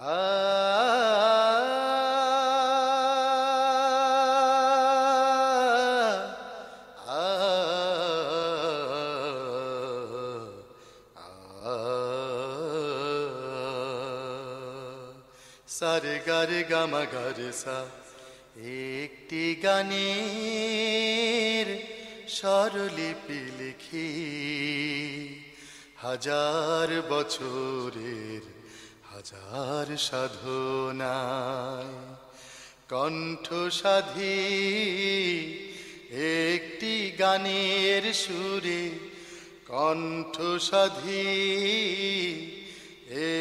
সারে গারে গামা গারে সা একটি গানের স্বরলিপি লিখি হাজার বছরের হাজার সাধনায় কণ্ঠ সাধি একটি গানের সুরে কণ্ঠ সাধি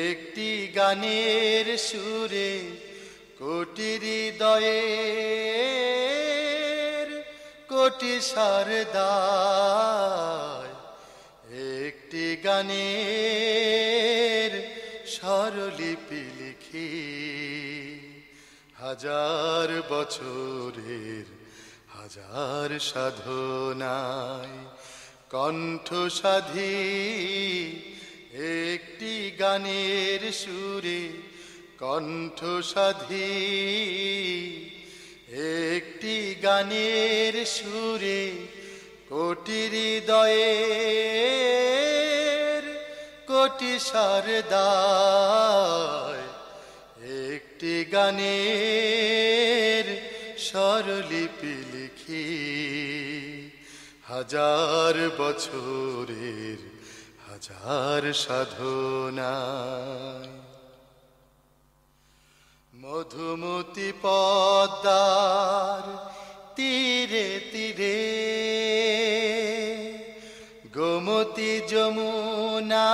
একটি গানের সুরে কোটি হৃদয়ের কোটি সারদায় একটি গানের স্বরলিপি লিখি হাজার বছরের হাজার সাধনায় কণ্ঠ সাধি একটি গানের সুরে কণ্ঠ সাধি একটি গানের সুরে কোটি হৃদয়ের কোটি সারদায় একটি গানের স্বরলিপি লিখি। হাজার বছরের হাজার সাধনায় মধুমতি পদ্মার গোমতি যমুনার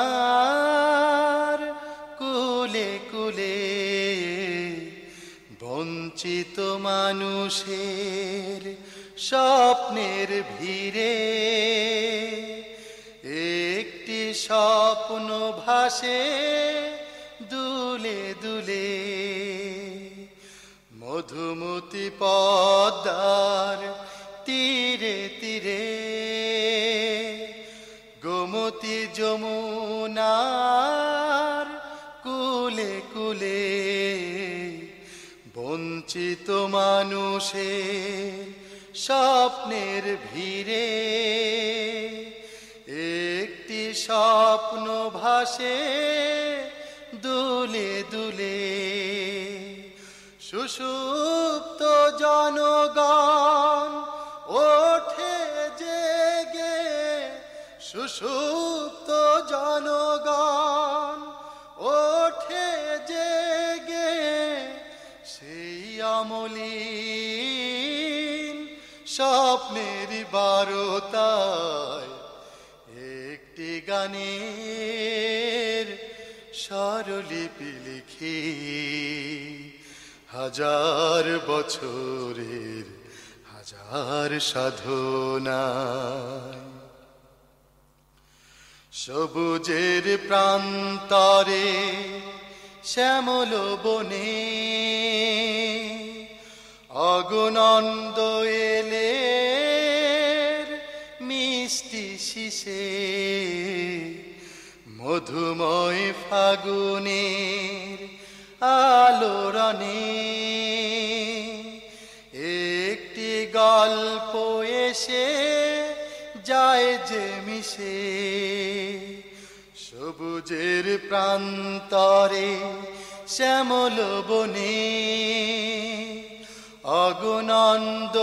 কুলে কুলে বঞ্চিত মানুষের স্বপ্নের ভিড়ে একটি স্বপ্ন ভাসে দুলে দুলে মধুমতি পদ্মার তীরে তীরে গোমতি যমুনার কুলে কুলে বঞ্চিত মানুষের স্বপ্নের ভিড়ে একটি স্বপ্ন ভাসে দুলে দুলে। সুষুপ্ত জনগণ সুষুপ্ত জনগণ ওঠে জেগে সেই আমলিন স্বপ্নের বারতায় একটি গানের স্বরলিপি লিখি। হাজার বছরের হাজার সাধনায় সবুজের প্রান্তরে শ্যামল বনে অগুনন্দ এলের মিষ্টি শিশে মধুময় ফাগুনের আলোড়নে। একটি গল্প এসে যায় যে মিশে, সবুজের প্রান্তরে শ্যামল বনে। অগুনন্দ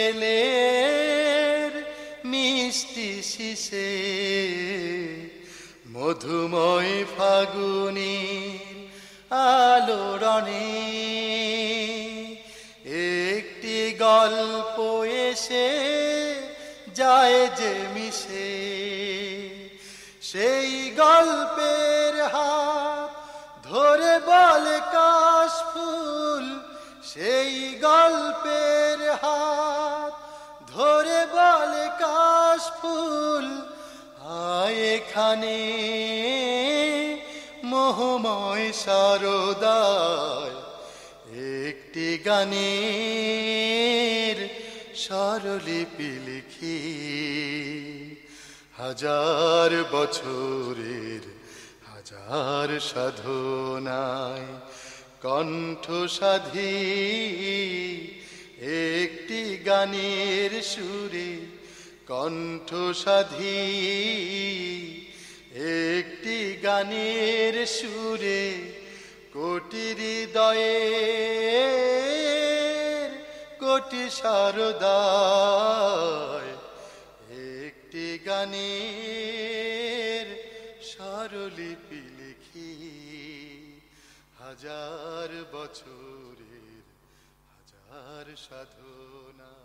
এলের মিষ্টি শিশে, মধুময় ফাগুনের আলোড়নে একটি গল্প এসে যায় যে মিশে, সেই গল্পের হাত ধরে বলে কাশ ফুল সেই গল্পের হাত ধরে বলে কাশ ফুল আয় এখানে মোহময় সারদায় একটি গানের স্বরলিপি লিখি, হাজার বছরের হাজার সাধনায় কণ্ঠ সাধি একটি গানের সুরে কণ্ঠ সাধি একটি গানের সুরে কোটি হৃদয়ের কোটি সারদা একটি গানের স্বরলিপি লিখি। হাজার বছরের হাজার সাধনা।